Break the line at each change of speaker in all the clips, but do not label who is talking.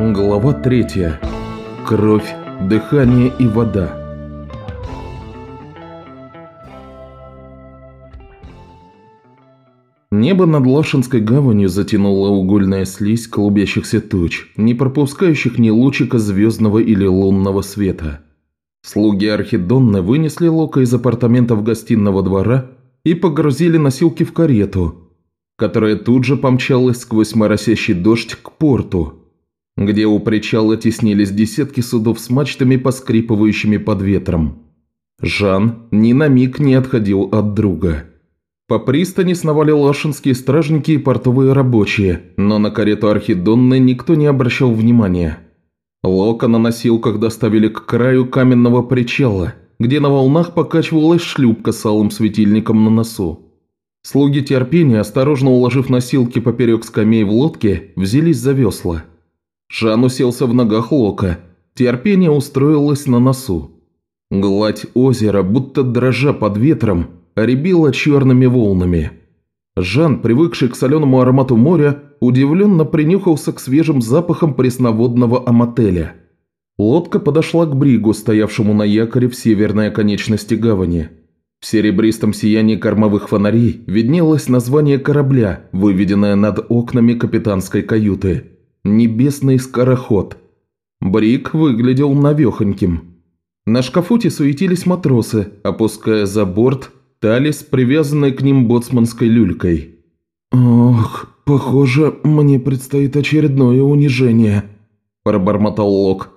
Глава 3. Кровь, дыхание и вода. Небо над Лашинской гаванью затянуло угольная слизь клубящихся туч, не пропускающих ни лучика звездного или лунного света. Слуги Архидонны вынесли Лока из апартаментов гостиного двора и погрузили носилки в карету, которая тут же помчалась сквозь моросящий дождь к порту – где у причала теснились десятки судов с мачтами, поскрипывающими под ветром. Жан ни на миг не отходил от друга. По пристани сновали лашинские стражники и портовые рабочие, но на карету Архидонны никто не обращал внимания. Лока на носилках доставили к краю каменного причала, где на волнах покачивалась шлюпка с алым светильником на носу. Слуги терпения, осторожно уложив носилки поперек скамей в лодке, взялись за весла. Жан уселся в ногах Лока. Терпение устроилось на носу. Гладь озера, будто дрожа под ветром, рябила черными волнами. Жан, привыкший к соленому аромату моря, удивленно принюхался к свежим запахам пресноводного амотеля. Лодка подошла к бригу, стоявшему на якоре в северной оконечности гавани. В серебристом сиянии кормовых фонарей виднелось название корабля, выведенное над окнами капитанской каюты – Небесный скороход. Брик выглядел навехоньким. На шкафуте суетились матросы, опуская за борт талис, привязанный к ним боцманской люлькой. «Ох, похоже, мне предстоит очередное унижение», – пробормотал Лок.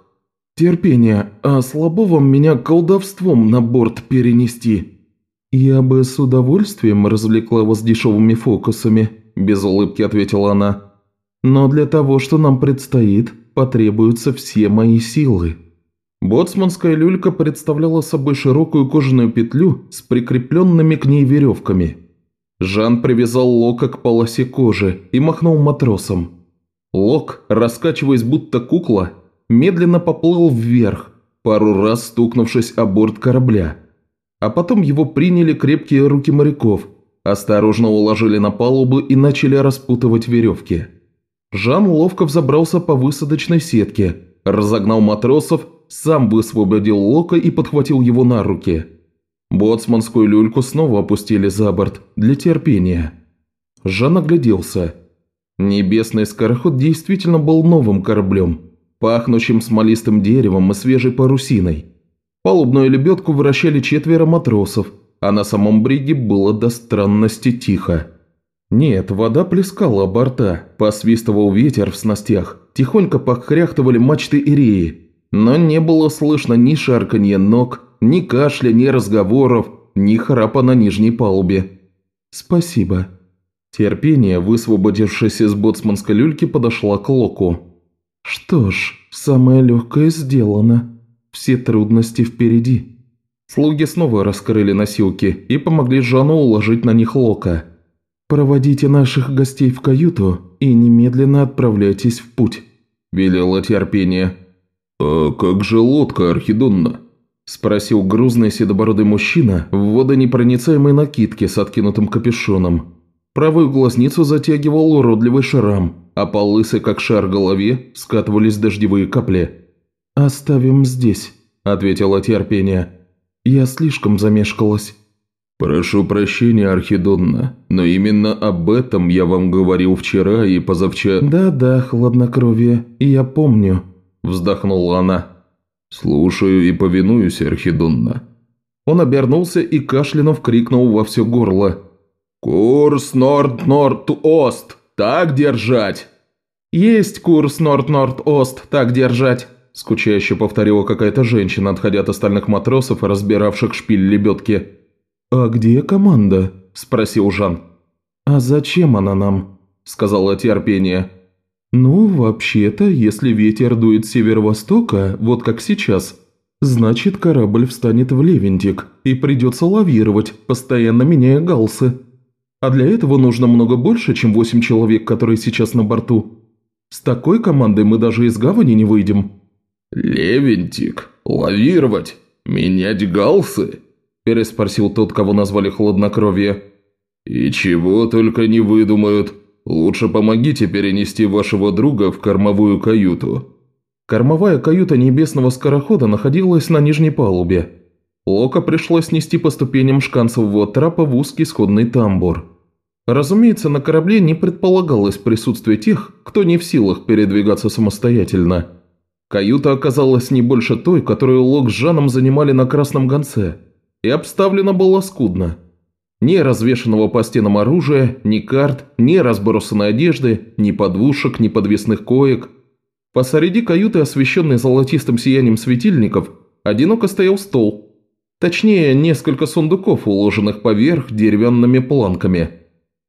«Терпение, а слабо вам меня колдовством на борт перенести?» «Я бы с удовольствием развлекла вас дешевыми фокусами», – без улыбки ответила она. Но для того, что нам предстоит, потребуются все мои силы». Боцманская люлька представляла собой широкую кожаную петлю с прикрепленными к ней веревками. Жан привязал Лока к полосе кожи и махнул матросом. Лок, раскачиваясь будто кукла, медленно поплыл вверх, пару раз стукнувшись о борт корабля. А потом его приняли крепкие руки моряков, осторожно уложили на палубу и начали распутывать веревки. Жан ловко взобрался по высадочной сетке, разогнал матросов, сам высвободил Лока и подхватил его на руки. Боцманскую люльку снова опустили за борт для терпения. Жан огляделся. Небесный скороход действительно был новым кораблем, пахнущим смолистым деревом и свежей парусиной. Палубную лебедку вращали четверо матросов, а на самом бриге было до странности тихо. Нет, вода плескала борта, посвистывал ветер в снастях, тихонько похряхтывали мачты и реи, но не было слышно ни шарканья ног, ни кашля, ни разговоров, ни храпа на нижней палубе. «Спасибо». Терпение, высвободившись из боцманской люльки, подошла к Локу. «Что ж, самое легкое сделано. Все трудности впереди». Слуги снова раскрыли носилки и помогли Жану уложить на них Лока – «Проводите наших гостей в каюту и немедленно отправляйтесь в путь», – велело терпение.
«А как же лодка, Архидонна?» – спросил грузный седобородый мужчина в водонепроницаемой накидке с откинутым капюшоном.
Правую глазницу затягивал уродливый шрам, а по лысой, как шар голове, скатывались дождевые капли. «Оставим здесь», – ответила терпение. «Я слишком замешкалась».
«Прошу прощения, Архидонна, но именно об этом я вам говорил вчера и позавчера...»
«Да-да, хладнокровие, я помню», – вздохнула она.
«Слушаю и повинуюсь, Архидонна».
Он обернулся и кашлянув крикнул во все горло.
«Курс Норд-Норд-Ост! Так держать!»
«Есть курс Норд-Норд-Ост! Так держать!» Скучающе повторила какая-то женщина, отходя от остальных матросов, разбиравших шпиль лебедки. «А где команда?» – спросил Жан. «А зачем она нам?» – сказала терпение. «Ну, вообще-то, если ветер дует с северо-востока, вот как сейчас, значит корабль встанет в Левентик и придется лавировать, постоянно меняя галсы. А для этого нужно много больше, чем восемь человек, которые сейчас на борту. С такой командой мы даже из гавани не выйдем».
«Левентик? Лавировать? Менять галсы?»
– переспросил тот, кого назвали хладнокровие.
«И чего только не выдумают. Лучше помогите перенести вашего друга в кормовую каюту».
Кормовая каюта небесного скорохода находилась на нижней палубе. Лока пришлось нести по ступеням шканцевого трапа в узкий сходный тамбур. Разумеется, на корабле не предполагалось присутствие тех, кто не в силах передвигаться самостоятельно. Каюта оказалась не больше той, которую Лок с Жаном занимали на Красном Гонце, и обставлена была скудно. Ни развешенного по стенам оружия, ни карт, ни разбросанной одежды, ни подвушек, ни подвесных коек. Посреди каюты, освещенной золотистым сиянием светильников, одиноко стоял стол. Точнее, несколько сундуков, уложенных поверх деревянными планками.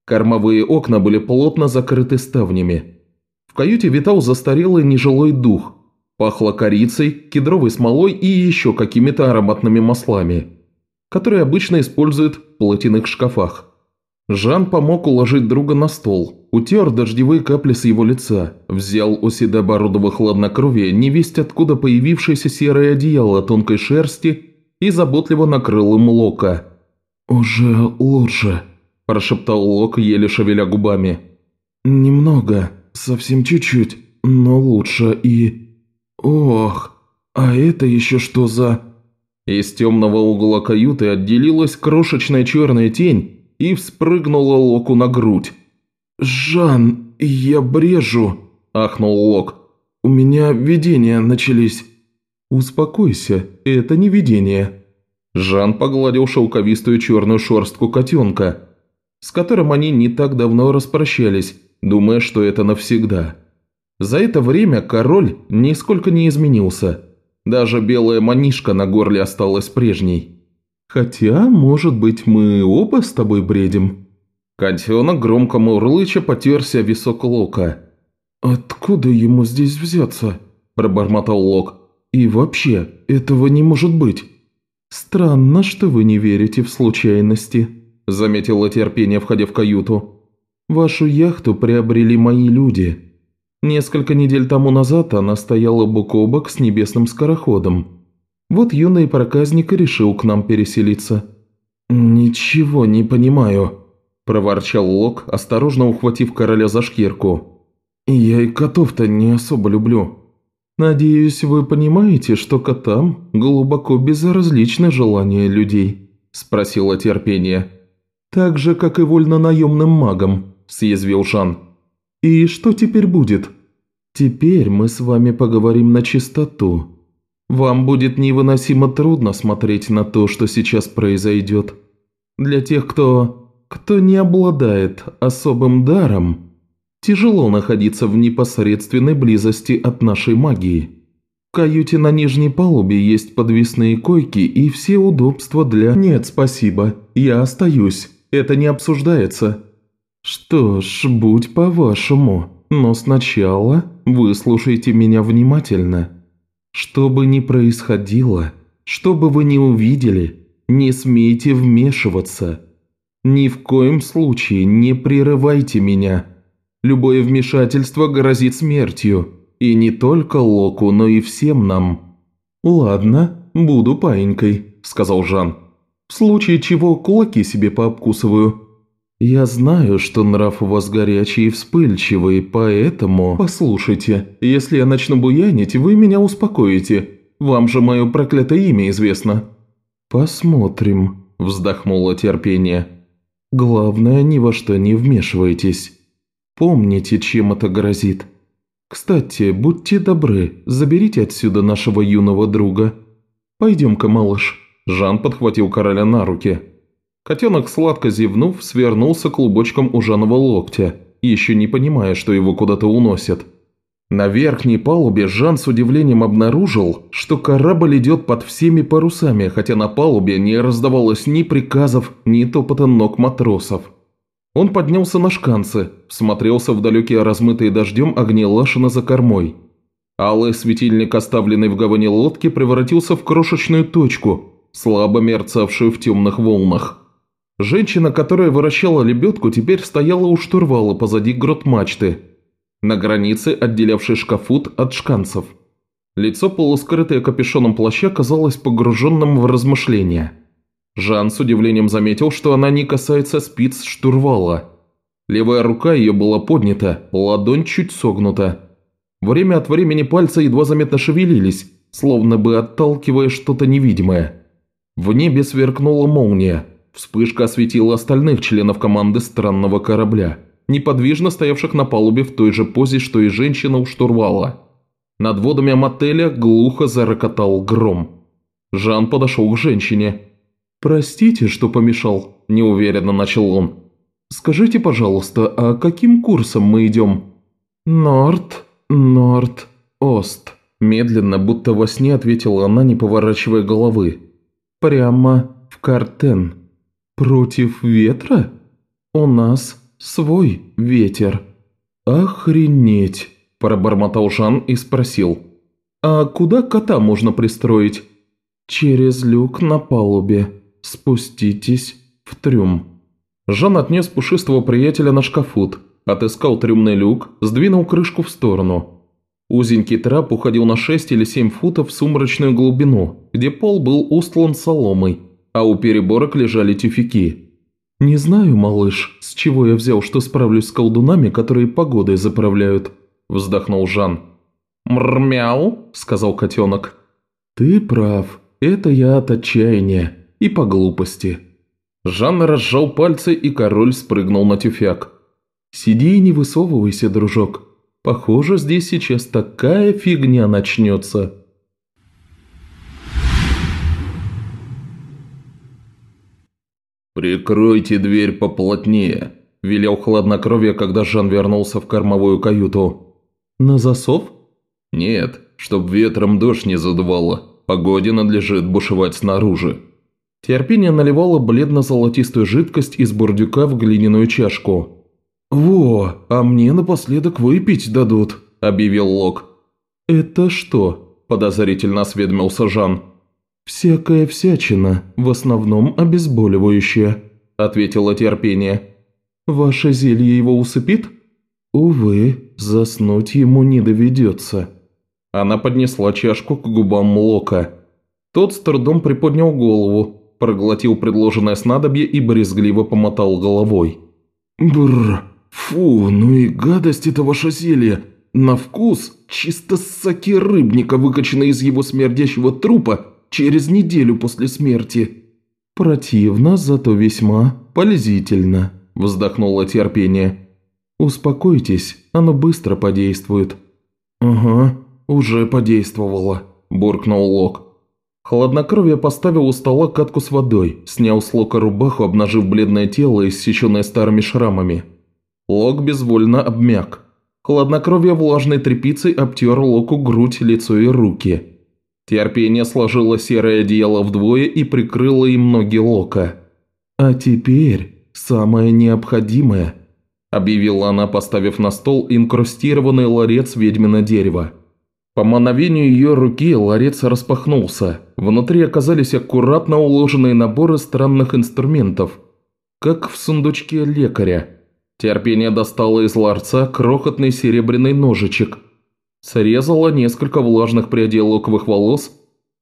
Кормовые окна были плотно закрыты ставнями. В каюте витал застарелый нежилой дух. Пахло корицей, кедровой смолой и еще какими-то ароматными маслами которые обычно используют в платяных шкафах. Жан помог уложить друга на стол, утер дождевые капли с его лица, взял у седобородого хладнокровия невесть откуда появившееся серое одеяло тонкой шерсти и заботливо накрыл им Лока. «Уже лучше», – прошептал Лок, еле шевеля губами. «Немного, совсем чуть-чуть, но лучше и... Ох, а это еще что за...» Из темного угла каюты отделилась крошечная черная тень и вспрыгнула Локу на грудь. «Жан, я брежу!» – ахнул Лок. «У меня видения начались». «Успокойся, это не видение». Жан погладил шелковистую черную шерстку котенка, с которым они не так давно распрощались, думая, что это навсегда. За это время король нисколько не изменился – даже белая манишка на горле осталась прежней. Хотя, может быть, мы оба с тобой бредим?» Котенок громко мурлыча потерся висок Лока. «Откуда ему здесь взяться?» – пробормотал Лок. «И вообще, этого не может быть». «Странно, что вы не верите в случайности», – заметила терпение, входя в каюту. «Вашу яхту приобрели мои люди. Несколько недель тому назад она стояла бок о бок с небесным скороходом. Вот юный проказник и решил к нам переселиться». «Ничего не понимаю», – проворчал Лок, осторожно ухватив короля за шкирку. «Я и котов-то не особо люблю». «Надеюсь, вы понимаете, что котам глубоко безразличны желания людей?» – спросила терпение. «Так же, как и вольно-наемным магам», – съязвил Жан. «И что теперь будет?» «Теперь мы с вами поговорим на чистоту. Вам будет невыносимо трудно смотреть на то, что сейчас произойдет. Для тех, кто... кто не обладает особым даром, тяжело находиться в непосредственной близости от нашей магии. В каюте на нижней палубе есть подвесные койки и все удобства для... Нет, спасибо, я остаюсь, это не обсуждается». «Что ж, будь по-вашему, но сначала выслушайте меня внимательно. Что бы ни происходило, что бы вы ни увидели, не смейте вмешиваться. Ни в коем случае не прерывайте меня. Любое вмешательство грозит смертью, и не только Локу, но и всем нам». «Ладно, буду паинькой», – сказал Жан. «В случае чего кулаки себе пообкусываю». «Я знаю, что нрав у вас горячий и вспыльчивый, поэтому...» «Послушайте, если я начну буянить, вы меня успокоите. Вам же мое проклятое имя известно». «Посмотрим», – вздохнуло терпение. «Главное, ни во что не вмешивайтесь. Помните, чем это грозит. Кстати, будьте добры, заберите отсюда нашего юного друга. Пойдем-ка, малыш». Жан подхватил короля на руки. Котенок, сладко зевнув, свернулся клубочком у Жанова локтя, еще не понимая, что его куда-то уносят. На верхней палубе Жан с удивлением обнаружил, что корабль идет под всеми парусами, хотя на палубе не раздавалось ни приказов, ни топота ног матросов. Он поднялся на шканцы, всмотрелся в далекие размытые дождем огни Лашина за кормой. Алый светильник, оставленный в гавани лодки, превратился в крошечную точку, слабо мерцавшую в темных волнах. Женщина, которая выращала лебедку, теперь стояла у штурвала позади грот мачты, на границе, отделявшей шкафут от шканцев. Лицо, полускрытое капюшоном плаща, казалось погруженным в размышления. Жан с удивлением заметил, что она не касается спиц штурвала. Левая рука ее была поднята, ладонь чуть согнута. Время от времени пальцы едва заметно шевелились, словно бы отталкивая что-то невидимое. В небе сверкнула молния. Вспышка осветила остальных членов команды странного корабля, неподвижно стоявших на палубе в той же позе, что и женщина у штурвала. Над водами мотеля глухо зарокотал гром. Жан подошел к женщине. «Простите, что помешал», – неуверенно начал он. «Скажите, пожалуйста, а каким курсом мы идем?» «Норд, Норд, Ост», – медленно, будто во сне ответила она, не поворачивая головы. «Прямо в Картен. Против ветра? У нас свой ветер». «Охренеть!» – пробормотал Жан и спросил. «А куда кота можно пристроить?» «Через люк на палубе. Спуститесь в трюм». Жан отнес пушистого приятеля на шкафут, отыскал трюмный люк, сдвинул крышку в сторону. Узенький трап уходил на 6 или 7 футов в сумрачную глубину, где пол был устлан соломой, а у переборок лежали тюфяки. «Не знаю, малыш, с чего я взял, что справлюсь с колдунами, которые погодой заправляют», – вздохнул Жан.
«Мрмяу», – сказал котенок.
«Ты прав, это я от отчаяния и по глупости».
Жан разжал пальцы, и король спрыгнул на тюфяк.
«Сиди и не высовывайся, дружок. Похоже, здесь сейчас такая фигня начнется».
«Прикройте дверь поплотнее», – велел хладнокровие, когда Жан вернулся в кормовую каюту.
«На засов?»
«Нет, чтоб ветром дождь не задувало. Погоде надлежит бушевать снаружи».
Терпение наливало бледно-золотистую жидкость из бурдюка в глиняную чашку. «Во, а мне напоследок выпить дадут», – объявил Лок. «Это что?» – подозрительно осведомился Жан. «Всякая всячина, в основном обезболивающая», – ответила терпение. «Ваше зелье его усыпит?» «Увы, заснуть ему не доведется». Она поднесла чашку к губам Лока. Тот с трудом приподнял голову, проглотил предложенное снадобье и брезгливо помотал головой. «Бррр, фу, ну и гадость это ваше зелье. На вкус чисто соки рыбника, выкачанной из его смердящего трупа через неделю после смерти». «Противно, зато весьма полезительно», – вздохнуло терпение. «Успокойтесь, оно быстро подействует». «Ага, уже подействовало», – буркнул Лок. Холоднокровие поставил у стола катку с водой, снял с Лока рубаху, обнажив бледное тело, иссеченное старыми шрамами. Лок безвольно обмяк. Холоднокровие влажной тряпицей обтер Локу грудь, лицо и руки. Терпение сложило серое одеяло вдвое и прикрыло им ноги Лока. «А теперь самое необходимое», – объявила она, поставив на стол инкрустированный ларец ведьмина дерева. По мановению ее руки ларец распахнулся. Внутри оказались аккуратно уложенные наборы странных инструментов, как в сундучке лекаря. Терпение достало из ларца крохотный серебряный ножичек, срезала несколько влажных прядей луковых волос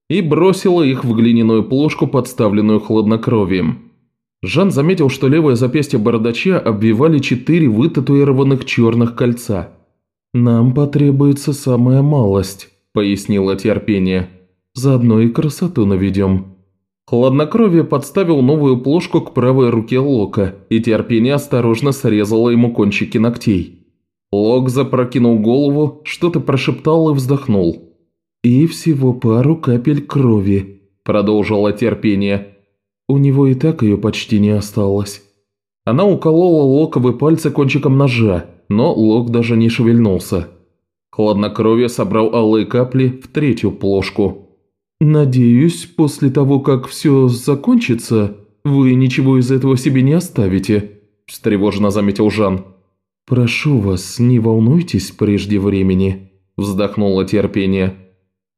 и бросила их в глиняную плошку, подставленную хладнокровием. Жан заметил, что левое запястье бородача обвивали четыре вытатуированных черных кольца – «Нам потребуется самая малость», – пояснила терпение. «Заодно и красоту наведем». Хладнокровие подставил новую плошку к правой руке Лока, и терпение осторожно срезало ему кончики ногтей. Лок запрокинул голову, что-то прошептал и вздохнул. «И всего пару капель крови», – продолжила терпение. «У него и так ее почти не осталось». Она уколола локовые пальцы кончиком ножа, но Лок даже не шевельнулся. Хладнокровие собрал алые капли в третью плошку. «Надеюсь, после того, как все закончится, вы ничего из этого себе не оставите», – встревоженно заметил Жан. «Прошу вас, не волнуйтесь прежде времени», – вздохнуло терпение.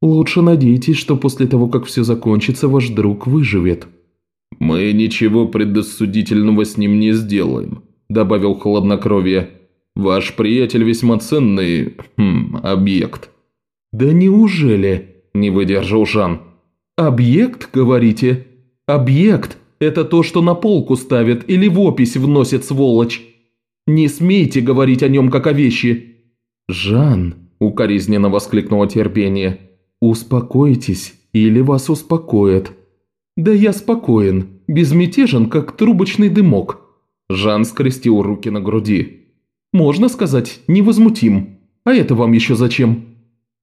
«Лучше надейтесь, что после того, как все закончится, ваш друг выживет».
«Мы ничего предосудительного с ним не сделаем», – добавил хладнокровие. Ваш приятель весьма ценный... Хм, объект».
«Да неужели?» – не выдержал Жан. «Объект, говорите? Объект – это то, что на полку ставят или в опись вносят сволочь. Не смейте говорить о нем как о вещи». «Жан, –
укоризненно воскликнуло терпение. «Успокойтесь, или вас успокоят». «Да я спокоен, безмятежен, как трубочный дымок». Жан скрестил руки на груди. «Можно сказать, невозмутим. А это вам еще зачем?»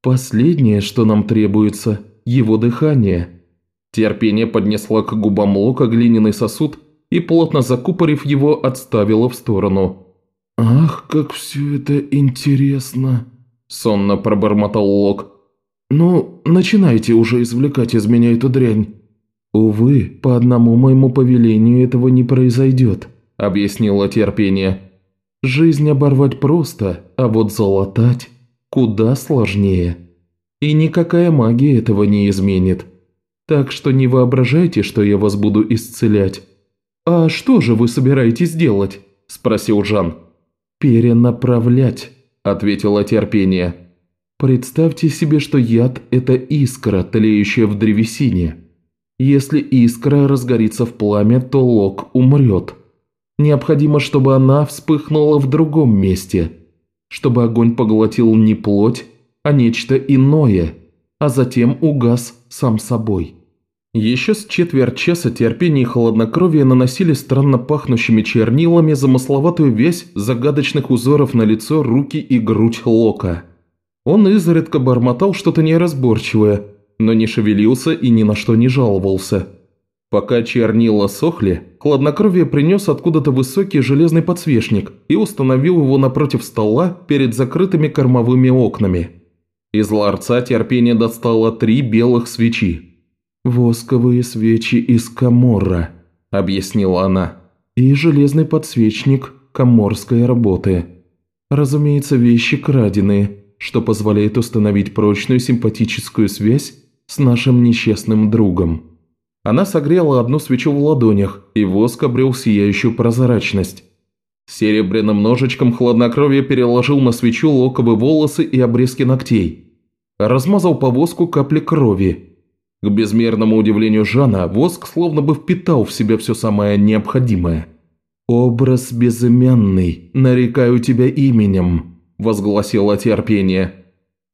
«Последнее, что нам требуется, его дыхание». Терпение поднесла к губам Лока глиняный сосуд и, плотно закупорив его, отставила в сторону. «Ах, как все это интересно!» – сонно пробормотал Лок. «Ну, начинайте уже извлекать из меня эту дрянь». «Увы, по одному моему повелению этого не произойдет», – объяснила терпение. «Жизнь оборвать просто, а вот залатать куда сложнее. И никакая магия этого не изменит. Так что не воображайте, что я вас буду исцелять». «А что же вы собираетесь делать?» – спросил Жан. «Перенаправлять», – ответила терпение. «Представьте себе, что яд – это искра, тлеющая в древесине. Если искра разгорится в пламя, то лог умрет. Необходимо, чтобы она вспыхнула в другом месте, чтобы огонь поглотил не плоть, а нечто иное, а затем угас сам собой». Еще с четверть часа терпения и хладнокровия наносили странно пахнущими чернилами замысловатую вязь загадочных узоров на лицо, руки и грудь Лока. Он изредка бормотал что-то неразборчивое, но не шевелился и ни на что не жаловался. Пока чернила сохли, хладнокровие принес откуда-то высокий железный подсвечник и установил его напротив стола перед закрытыми кормовыми окнами. Из ларца терпение достало три белых свечи. «Восковые свечи из Каморра», – объяснила она. «И железный подсвечник коморской работы. Разумеется, вещи краденые, что позволяет установить прочную симпатическую связь с нашим несчастным другом». Она согрела одну свечу в ладонях, и воск обрел сияющую прозрачность. Серебряным ножичком хладнокровие переложил на свечу локовые волосы и обрезки ногтей. Размазал по воску капли крови к безмерному удивлению Жана, воск словно бы впитал в себя все самое необходимое. «Образ безымянный, нарекаю тебя именем», – возгласило терпение.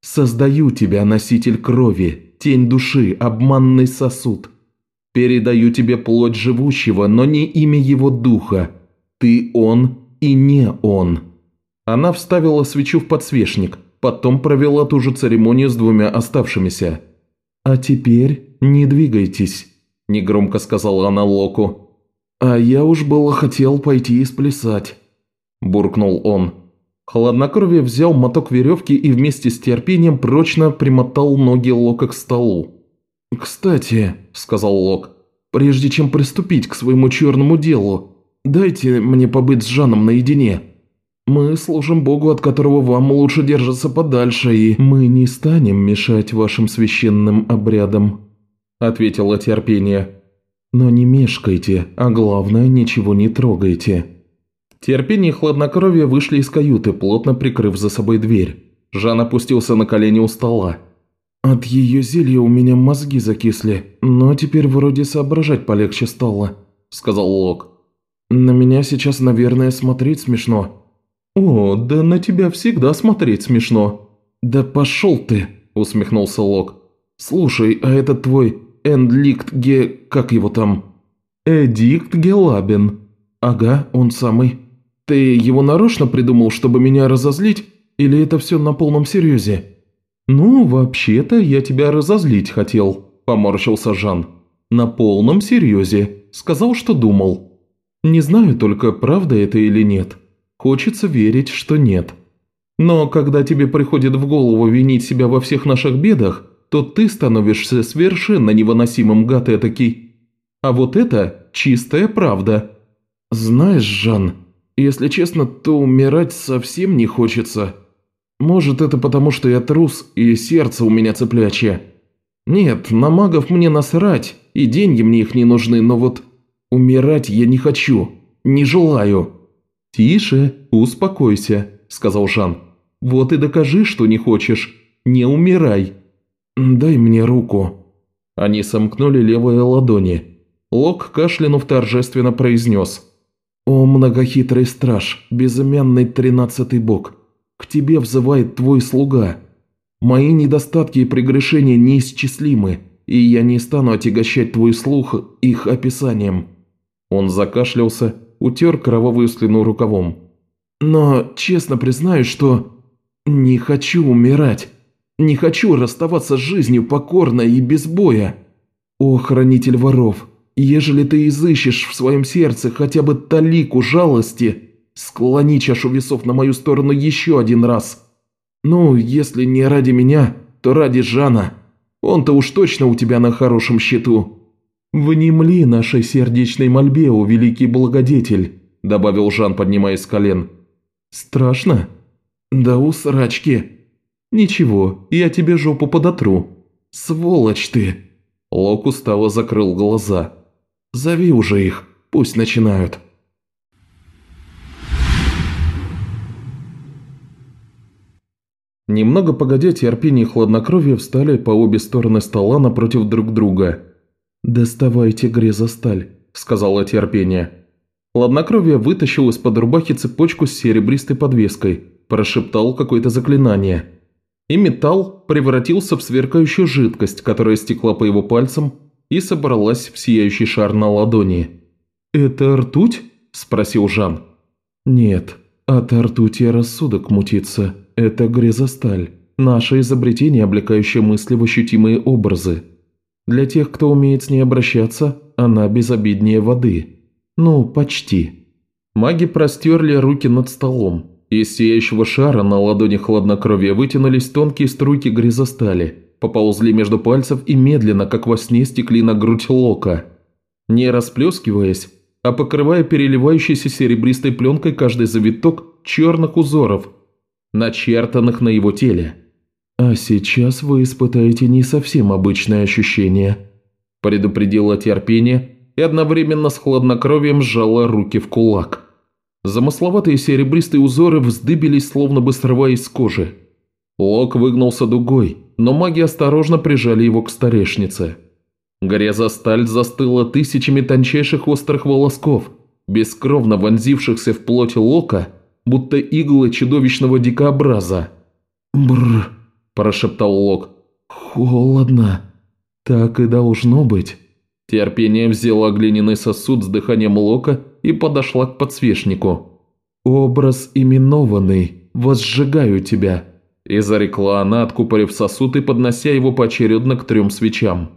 «Создаю тебя, носитель крови, тень души, обманный сосуд. Передаю тебе плоть живущего, но не имя его духа. Ты он и не он». Она вставила свечу в подсвечник, потом провела ту же церемонию с двумя оставшимися – «А теперь не двигайтесь», – негромко сказала она Локу. «А я уж было хотел пойти и сплясать», – буркнул он. Холоднокровие взял моток веревки и вместе с терпением прочно примотал ноги Лока к столу. «Кстати», – сказал Лок, – «прежде чем приступить к своему черному делу, дайте мне побыть с Жаном наедине». Мы служим Богу, от которого вам лучше держаться подальше, и мы не станем мешать вашим священным обрядам», – ответила терпение. «Но не мешкайте, а главное, ничего не трогайте». Терпение и хладнокровие вышли из каюты, плотно прикрыв за собой дверь. Жан опустился на колени у стола. «От ее зелья у меня мозги закисли, но теперь вроде соображать полегче стало», – сказал Лок. «На меня сейчас, наверное, смотреть смешно». «О, да на тебя всегда смотреть смешно». «Да пошел ты», – усмехнулся Лок. «Слушай, а этот твой Эндликт Ге... как его там?» «Эдикт Гелабин». «Ага, он самый. Ты его нарочно придумал, чтобы меня разозлить, или это все на полном серьезе?» «Ну, вообще-то я тебя разозлить хотел», – поморщился Жан. «На полном серьезе. Сказал, что думал. Не знаю только, правда это или нет». Хочется верить, что нет. Но когда тебе приходит в голову винить себя во всех наших бедах, то ты становишься совершенно невыносимым гад этакий. А вот это чистая правда. Знаешь, Жан, если честно, то умирать совсем не хочется. Может, это потому, что я трус и сердце у меня цеплячье. Нет, на магов мне насрать, и деньги мне их не нужны, но вот умирать я не хочу, не желаю. «Тише, успокойся», – сказал Жан. «Вот и докажи, что не хочешь. Не умирай». «Дай мне руку». Они сомкнули левые ладони. Лок, кашлянув, торжественно произнес. «О, многохитрый страж, безымянный тринадцатый бог, к тебе взывает твой слуга, Мои недостатки и прегрешения неисчислимы, и я не стану отягощать твой слух их описанием». Он закашлялся, утер кровавую слюну рукавом. «Но честно признаюсь, что не хочу умирать. Не хочу расставаться с жизнью покорно и без боя. О, хранитель воров, ежели ты изыщешь в своем сердце хотя бы талику жалости, склони чашу весов на мою сторону еще один раз. Ну, если не ради меня, то ради Жана. Он-то уж точно у тебя на хорошем счету». «Внемли нашей сердечной мольбе, о великий благодетель», – добавил Жан, поднимаясь с колен. «Страшно?» «Да у срачки». «Ничего, я тебе жопу подотру». «Сволочь ты!» Лок устало закрыл глаза. «Зови уже их, пусть начинают».
Немного погодя, терпение и хладнокровие встали по обе стороны стола напротив друг друга. «Доставайте грезосталь», – сказала терпение. Хладнокровие вытащил из-под рубахи цепочку с серебристой подвеской, прошептал какое-то заклинание. И металл превратился в сверкающую жидкость, которая стекла по его пальцам и собралась в сияющий шар на ладони. «Это ртуть?» – спросил Жан. «Нет, от ртути рассудок мутится. Это грезосталь. Наше изобретение, облекающее мысли в ощутимые образы. Для тех, кто умеет с ней обращаться, она безобиднее воды. Ну, почти». Маги простерли руки над столом. Из сияющего шара на ладони хладнокровия вытянулись тонкие струйки грязостали, поползли между пальцев и медленно, как во сне, стекли на грудь Лока. Не расплескиваясь, а покрывая переливающейся серебристой пленкой каждый завиток черных узоров, начертанных на его теле. «А сейчас вы испытаете не совсем обычное ощущение», – предупредила терпение и одновременно с хладнокровием сжала руки в кулак. Замысловатые серебристые узоры вздыбились, словно бы срываясь с кожи. Лок выгнулся дугой, но маги осторожно прижали его к столешнице. Гряза сталь застыла тысячами тончайших острых волосков, бескровно вонзившихся в плоть Лока, будто иглы чудовищного дикообраза. «Бррр», – прошептал Лок. «Холодно. Так и должно быть». Терпение взяло глиняный сосуд с дыханием Лока и подошла к подсвечнику. «Образ именованный, возжигаю тебя», – и зарекла она, откупорив сосуд и поднося его поочередно к трем свечам.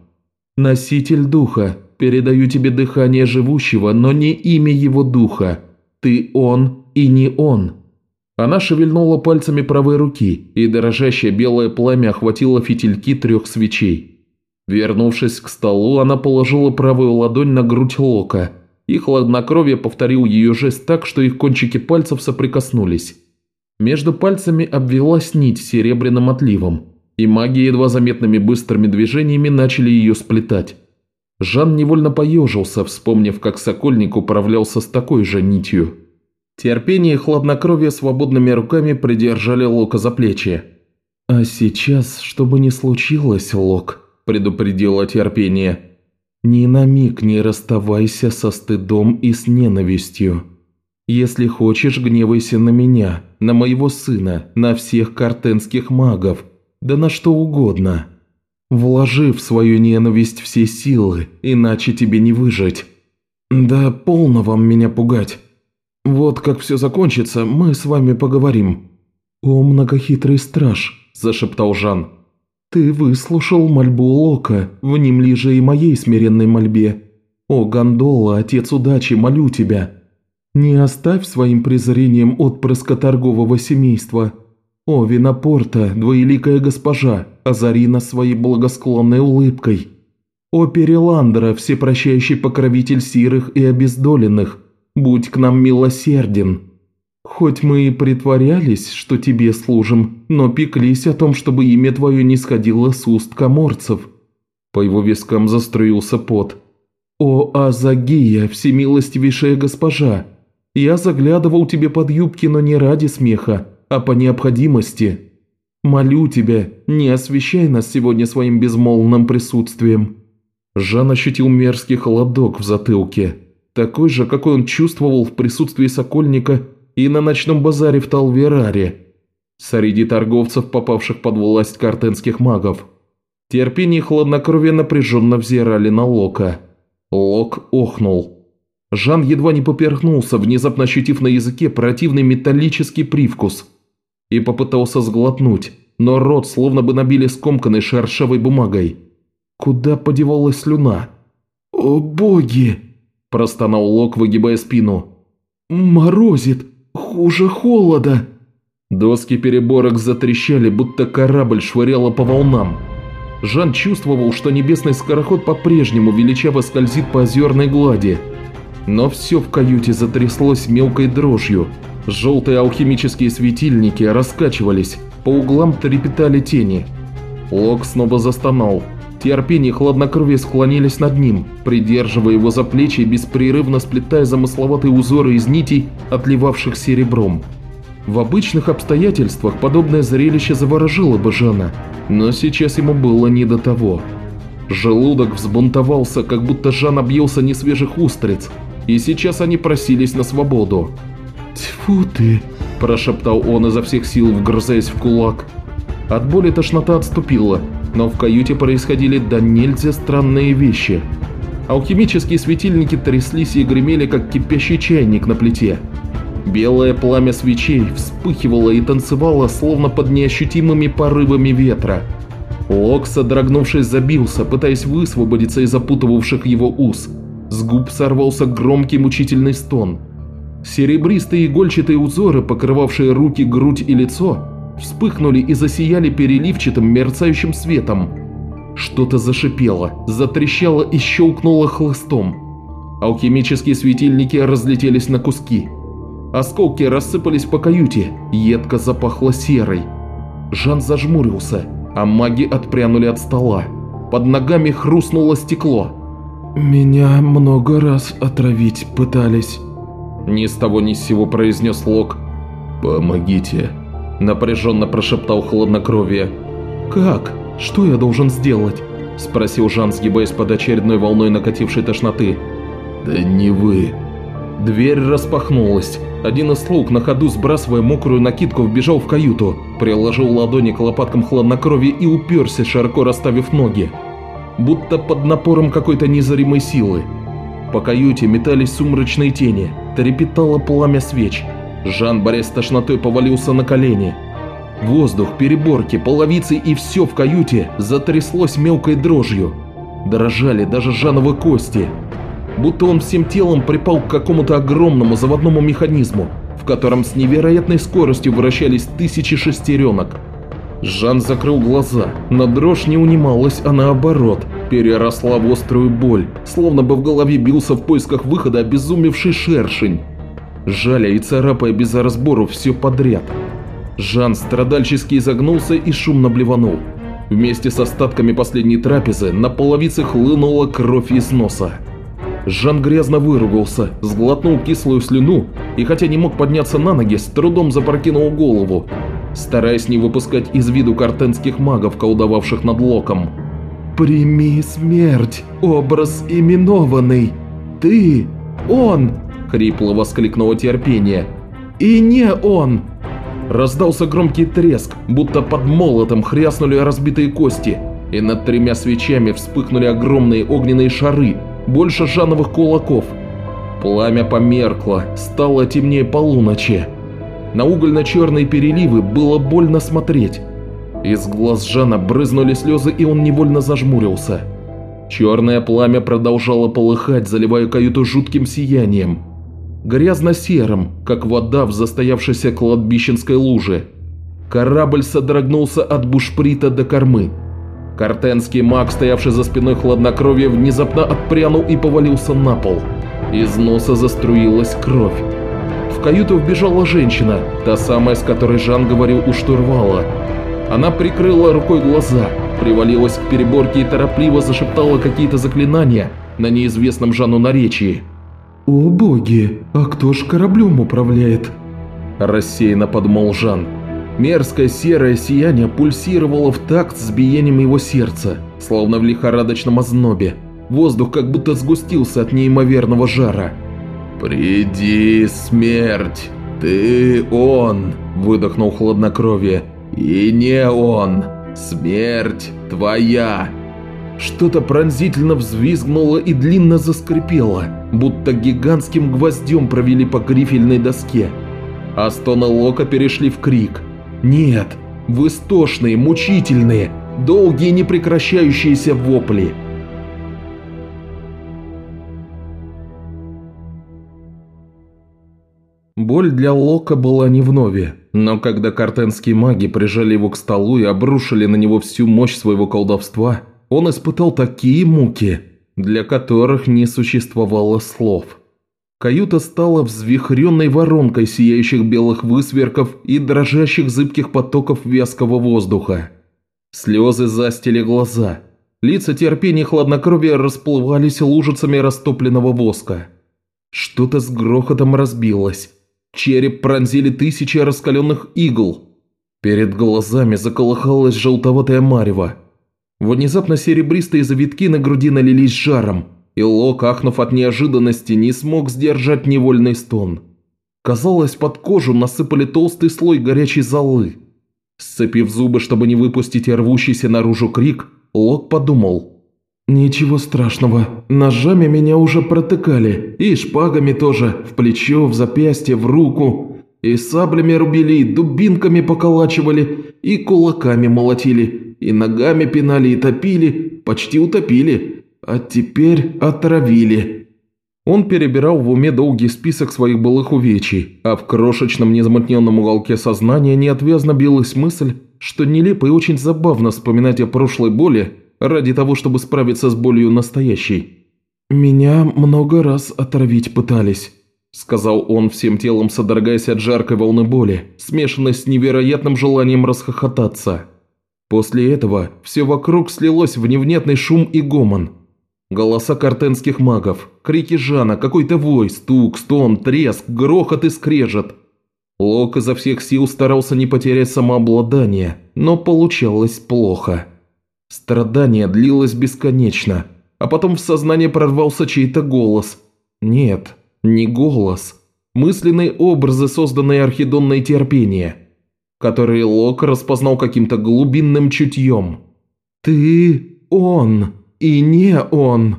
«Носитель духа, передаю тебе дыхание живущего, но не имя его духа. Ты он и не он». Она шевельнула пальцами правой руки, и дрожащее белое пламя охватило фитильки трех свечей. Вернувшись к столу, она положила правую ладонь на грудь Лока, и хладнокровие повторил ее жест так, что их кончики пальцев соприкоснулись. Между пальцами обвелась нить серебряным отливом, и маги едва заметными быстрыми движениями начали ее сплетать. Жан невольно поежился, вспомнив, как Сокольник управлялся с такой же нитью. Терпение и хладнокровие свободными руками придержали Лока за плечи. «А сейчас, чтобы не случилось, Лок», – предупредило терпение, – «ни на миг не расставайся со стыдом и с ненавистью. Если хочешь, гневайся на меня, на моего сына, на всех картенских магов, да на что угодно. Вложи в свою ненависть все силы, иначе тебе не выжить. Да полно вам меня пугать. Вот как все закончится, мы с вами поговорим». «О, многохитрый страж», – зашептал Жан. «Ты выслушал мольбу Лока, внемли же и моей смиренной мольбе. О, Гондола, отец удачи, молю тебя, не оставь своим презрением отпрыска торгового семейства, «О, Винопорта, двоеликая госпожа, озари своей благосклонной улыбкой! О, Переландра, всепрощающий покровитель сирых и обездоленных, будь к нам милосерден! Хоть мы и притворялись, что тебе служим, но пеклись о том, чтобы имя твое не сходило с уст коморцев». По его вискам заструился пот. «О, Азагия, всемилостивейшая госпожа! Я заглядывал тебе под юбки, но не ради смеха, а по необходимости. Молю тебя, не освещай нас сегодня своим безмолвным присутствием». Жан ощутил мерзкий холодок в затылке, такой же, какой он чувствовал в присутствии Сокольника и на ночном базаре в Талвераре.
Среди торговцев, попавших под власть картенских магов. Терпение и хладнокровие напряженно взирали на Лока. Лок охнул. Жан едва не поперхнулся, внезапно ощутив на языке противный металлический привкус. И попытался сглотнуть, но рот словно бы набили скомканной шершавой бумагой. Куда подевалась слюна? «О боги!» – простонал Лок, выгибая спину. «Морозит! Хуже холода!» Доски переборок затрещали, будто корабль швыряло по волнам. Жан чувствовал, что небесный скороход по-прежнему величаво скользит по озерной глади. Но все в каюте затряслось мелкой дрожью. Желтые алхимические светильники раскачивались, по углам трепетали тени. Лок снова застонал. Терпение и хладнокровие склонились над ним, придерживая его за плечи и беспрерывно сплетая замысловатые узоры из нитей, отливавших серебром. В обычных обстоятельствах подобное зрелище заворожило бы Жана, но сейчас ему было не до того. Желудок взбунтовался, как будто Жан объелся несвежих устриц, и сейчас они просились на свободу. «Тьфу ты!» – прошептал он изо всех сил, вгрызаясь в кулак. От боли тошнота отступила, но в каюте происходили до нельзя странные вещи. Алхимические светильники тряслись и гремели, как кипящий чайник на плите. Белое пламя свечей вспыхивало и танцевало, словно под неощутимыми порывами ветра. Лок, содрогнувшись, забился, пытаясь высвободиться из запутывавших его уз. С губ сорвался громкий мучительный стон. Серебристые игольчатые узоры, покрывавшие руки, грудь и лицо, вспыхнули и засияли переливчатым мерцающим светом. Что-то зашипело, затрещало и щелкнуло хлыстом. Алхимические светильники разлетелись на куски. Осколки рассыпались по каюте, едко запахло серой. Жан зажмурился, а маги отпрянули от стола. Под ногами хрустнуло стекло. «Меня много раз отравить пытались», – ни с того ни с сего произнес Лок. «Помогите», напряженно прошептал хладнокровие. «Как? Что я должен сделать?» – спросил Жан, сгибаясь под очередной волной накатившей тошноты. «Да не вы». Дверь распахнулась. Один из слуг, на ходу сбрасывая мокрую накидку, вбежал в каюту, приложил ладони к лопаткам хладнокровия и уперся, широко расставив ноги. Будто под напором какой-то незримой силы. По каюте метались сумрачные тени, трепетало пламя свеч – Жан, борясь с тошнотой, повалился на колени. Воздух, переборки, половицы и все в каюте затряслось мелкой дрожью. Дрожали даже Жановы кости. Будто он всем телом припал к какому-то огромному заводному механизму, в котором с невероятной скоростью вращались тысячи шестеренок. Жан закрыл глаза, но дрожь не унималась, а наоборот, переросла в острую боль, словно бы в голове бился в поисках выхода обезумевший шершень жаля и царапая без разбору все подряд. Жан страдальчески изогнулся и шумно блеванул. Вместе с остатками последней трапезы на половице хлынула кровь из носа. Жан грязно выругался, сглотнул кислую слюну и, хотя не мог подняться на ноги, с трудом запрокинул голову, стараясь не выпускать из виду картенских магов, колдовавших над Локом. «Прими смерть, образ именованный! Ты, он, Хрипло воскликнуло терпение. «И не он!» Раздался громкий треск, будто под молотом хряснули разбитые кости, и над тремя свечами вспыхнули огромные огненные шары, больше жановых кулаков. Пламя померкло, стало темнее полуночи. На угольно-черные переливы было больно смотреть. Из глаз Жана брызнули слезы, и он невольно зажмурился. Черное пламя продолжало полыхать, заливая каюту жутким сиянием грязно-серым, как вода в застоявшейся кладбищенской луже. Корабль содрогнулся от бушприта до кормы. Картенский маг, стоявший за спиной хладнокровия, внезапно отпрянул и повалился на пол. Из носа заструилась кровь. В каюту вбежала женщина, та самая, с которой Жан говорил у штурвала. Она прикрыла рукой глаза, привалилась к переборке и торопливо зашептала какие-то заклинания на неизвестном Жану наречии. «О боги, а кто ж кораблем управляет?» Рассеянно подумал Жан. Мерзкое серое сияние пульсировало в такт с биением его сердца, словно в лихорадочном ознобе. Воздух как будто сгустился от неимоверного жара. «Приди, смерть!»
«Ты он!» – выдохнул хладнокровие. «И не он! Смерть твоя!» Что-то пронзительно взвизгнуло и длинно заскрипело, будто гигантским гвоздем провели по грифельной доске. А стоны Лока перешли в крик. «Нет, в истошные, мучительные, долгие непрекращающиеся вопли!» Боль для Лока была не вновь, но когда картенские маги прижали его к столу и обрушили на него всю мощь своего колдовства, он испытал такие муки, для которых не существовало слов. Каюта стала взвихренной воронкой сияющих белых высверков и дрожащих зыбких потоков вязкого воздуха. Слезы застили глаза. Лица терпения и хладнокровия расплывались лужицами растопленного воска. Что-то с грохотом разбилось. Череп пронзили тысячи раскаленных игл. Перед глазами заколыхалась желтоватая марево. Внезапно серебристые завитки на груди налились жаром, и Лок, ахнув от неожиданности, не смог сдержать невольный стон. Казалось, под кожу насыпали толстый слой горячей золы. Сцепив зубы, чтобы не выпустить рвущийся наружу крик, Лок подумал. «Ничего страшного, ножами меня уже протыкали, и шпагами тоже, в плечо, в запястье, в руку, и саблями рубили, и дубинками поколачивали, и кулаками молотили, и ногами пинали и топили, почти утопили, а теперь отравили». Он перебирал в уме долгий список своих былых увечий, а в крошечном незамутненном уголке сознания неотвязно билась мысль, что нелепо и очень забавно вспоминать о прошлой боли ради того, чтобы справиться с болью настоящей. «Меня много раз отравить пытались», – сказал он всем телом, содрогаясь от жаркой волны боли, смешанной с невероятным желанием расхохотаться. После этого все вокруг слилось в невнятный шум и гомон. Голоса картенских магов, крики Жана, какой-то вой, стук, стон, треск, грохот и скрежет. Лок изо всех сил старался не потерять самообладание, но получалось плохо. Страдание длилось бесконечно, а потом в сознание прорвался чей-то голос. Нет, не голос. Мысленные образы, созданные Архидонной терпение – который Лок распознал каким-то глубинным чутьем. «Ты он, и не он!»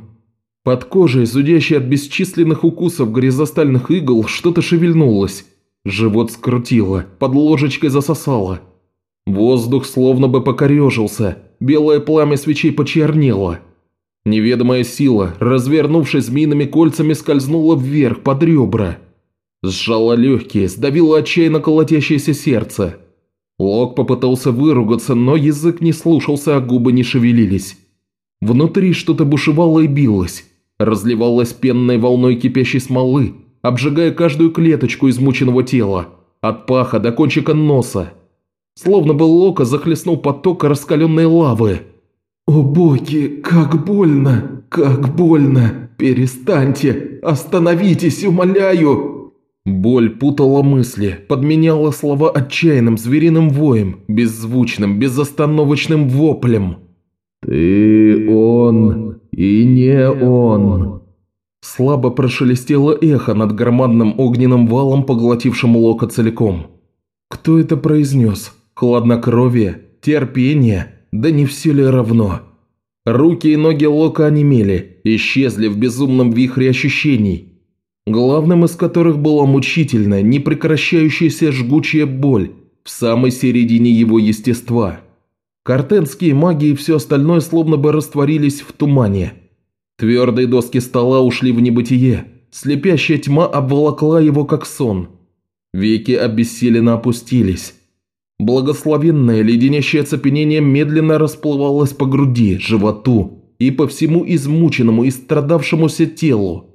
Под кожей, зудящей от бесчисленных укусов горизостальных игл, что-то шевельнулось. Живот скрутило, под ложечкой засосало. Воздух словно бы покорежился, белое пламя свечей почернело. Неведомая сила, развернувшись змеиными кольцами, скользнула вверх под ребра. Сжала легкие, сдавила отчаянно колотящееся сердце. Лок попытался выругаться, но язык не слушался, а губы не шевелились. Внутри что-то бушевало и билось, разливалось пенной волной кипящей смолы, обжигая каждую клеточку измученного тела, от паха до кончика носа. Словно бы Лока захлестнул поток раскаленной лавы. «О боги, как больно! Как больно! Перестаньте! Остановитесь, умоляю!» Боль путала мысли, подменяла слова отчаянным звериным воем, беззвучным, безостановочным воплем. «Ты он и не он!» Слабо прошелестело эхо над громадным огненным валом, поглотившим Лока целиком. Кто это произнес? Хладнокровие? Терпение? Да не все ли равно? Руки и ноги Лока онемели, исчезли в безумном вихре ощущений – главным из которых была мучительная, непрекращающаяся жгучая боль в самой середине его естества. Картенские маги и все остальное словно бы растворились в тумане. Твердые доски стола ушли в небытие, слепящая тьма обволокла его как сон. Веки обессиленно опустились. Благословенное леденящее оцепенение медленно расплывалось по груди, животу и по всему измученному и страдавшемуся телу,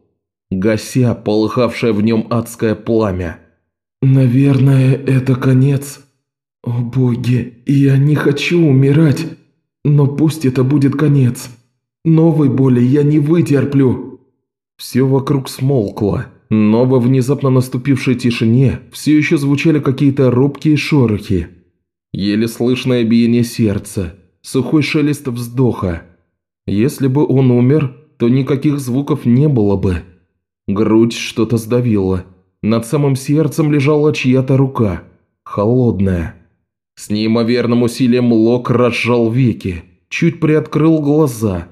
гася полыхавшее в нем адское пламя. «Наверное, это конец. О боги, я не хочу умирать, но пусть это будет конец. Новой боли я не вытерплю». Все вокруг смолкло, но во внезапно наступившей тишине все еще звучали какие-то робкие шорохи. Еле слышное биение сердца, сухой шелест вздоха. Если бы он умер, то никаких звуков не было бы. Грудь что-то сдавило.
Над самым сердцем лежала чья-то рука, холодная. С неимоверным усилием Лок разжал веки, чуть приоткрыл глаза.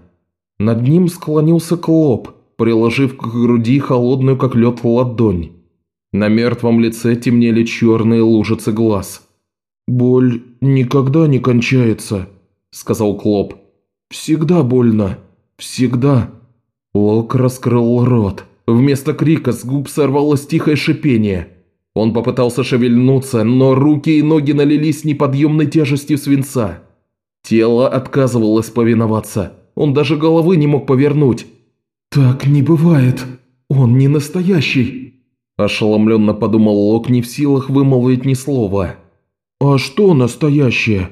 Над ним склонился Клоп, приложив к груди холодную, как лед, ладонь. На мертвом лице темнели черные лужицы глаз. «Боль никогда не кончается», – сказал Клоп. «Всегда больно. Всегда». Лок раскрыл рот. Вместо крика с губ сорвалось тихое шипение. Он попытался шевельнуться, но руки и ноги налились неподъемной тяжестью свинца. Тело отказывалось повиноваться. Он даже головы не мог повернуть. «Так не бывает. Он не настоящий», – ошеломленно подумал Лок, не в силах вымолвить ни слова. «А что настоящее?»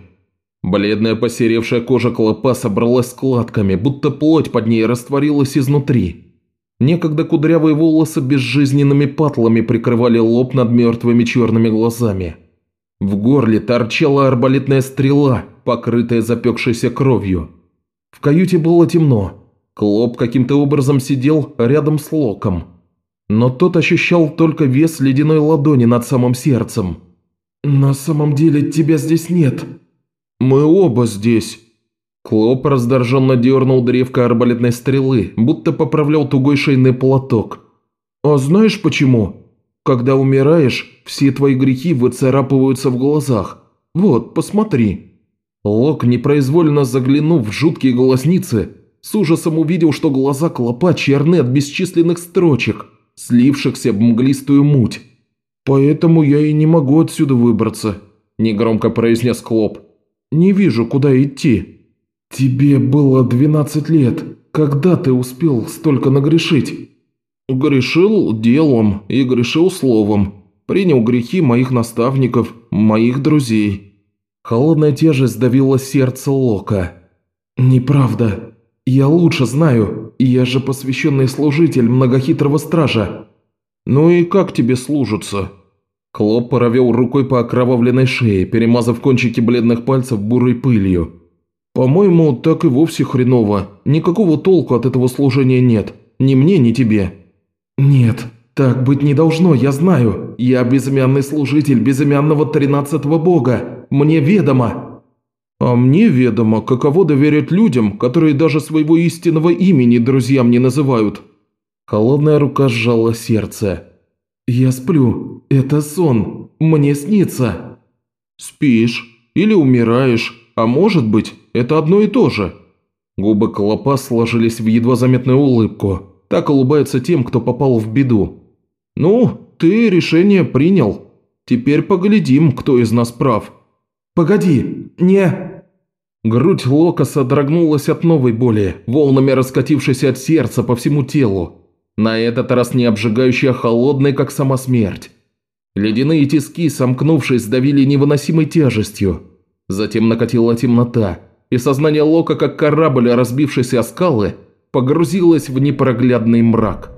Бледная посеревшая кожа клопа собралась складками, будто плоть под ней растворилась изнутри. Некогда кудрявые волосы безжизненными патлами прикрывали лоб над мертвыми черными глазами. В горле торчала арбалетная стрела, покрытая запекшейся кровью. В каюте было темно. Клоп каким-то образом сидел рядом с Локом. Но тот ощущал только вес ледяной ладони над самым сердцем. «На самом деле тебя здесь нет», «Мы оба здесь!» Клоп раздраженно дернул древко арбалетной стрелы, будто поправлял тугой шейный платок. «А знаешь почему? Когда умираешь, все твои грехи выцарапываются в глазах. Вот, посмотри». Лок, непроизвольно заглянув в жуткие глазницы, с ужасом увидел, что глаза клопа черны от бесчисленных строчек, слившихся в мглистую муть. «Поэтому я и не могу отсюда выбраться», – негромко произнес Клоп. Не вижу, куда идти». «Тебе было 12 лет. Когда ты успел столько нагрешить?» «Грешил делом и грешил словом. Принял грехи моих наставников, моих друзей». Холодная тяжесть давила сердце Лока. «Неправда. Я лучше знаю. Я же посвященный служитель многохитрого стража». «Ну и как тебе служится?» Клоп провел рукой по окровавленной шее, перемазав кончики бледных пальцев бурой пылью. «По-моему, так и вовсе хреново. Никакого толку от этого служения нет. Ни мне, ни тебе». «Нет, так быть не должно, я знаю. Я безымянный служитель безымянного тринадцатого бога. Мне ведомо». «А мне ведомо, каково доверять людям, которые даже своего истинного имени друзьям не называют». Холодная рука сжала сердце. «Я сплю. Это сон. Мне снится». «Спишь. Или умираешь. А может быть, это одно и то же». Губы Колопа сложились в едва заметную улыбку. Так улыбаются тем, кто попал в беду. «Ну, ты решение принял. Теперь поглядим, кто из нас прав». «Погоди, не...» Грудь Лока содрогнулась от новой боли, волнами раскатившейся от сердца по всему телу. На этот раз не обжигающий, а холодный, как сама смерть. Ледяные тиски, сомкнувшись, давили невыносимой тяжестью. Затем накатила темнота, и сознание Лока, как корабль, разбившийся о скалы, погрузилось в непроглядный мрак.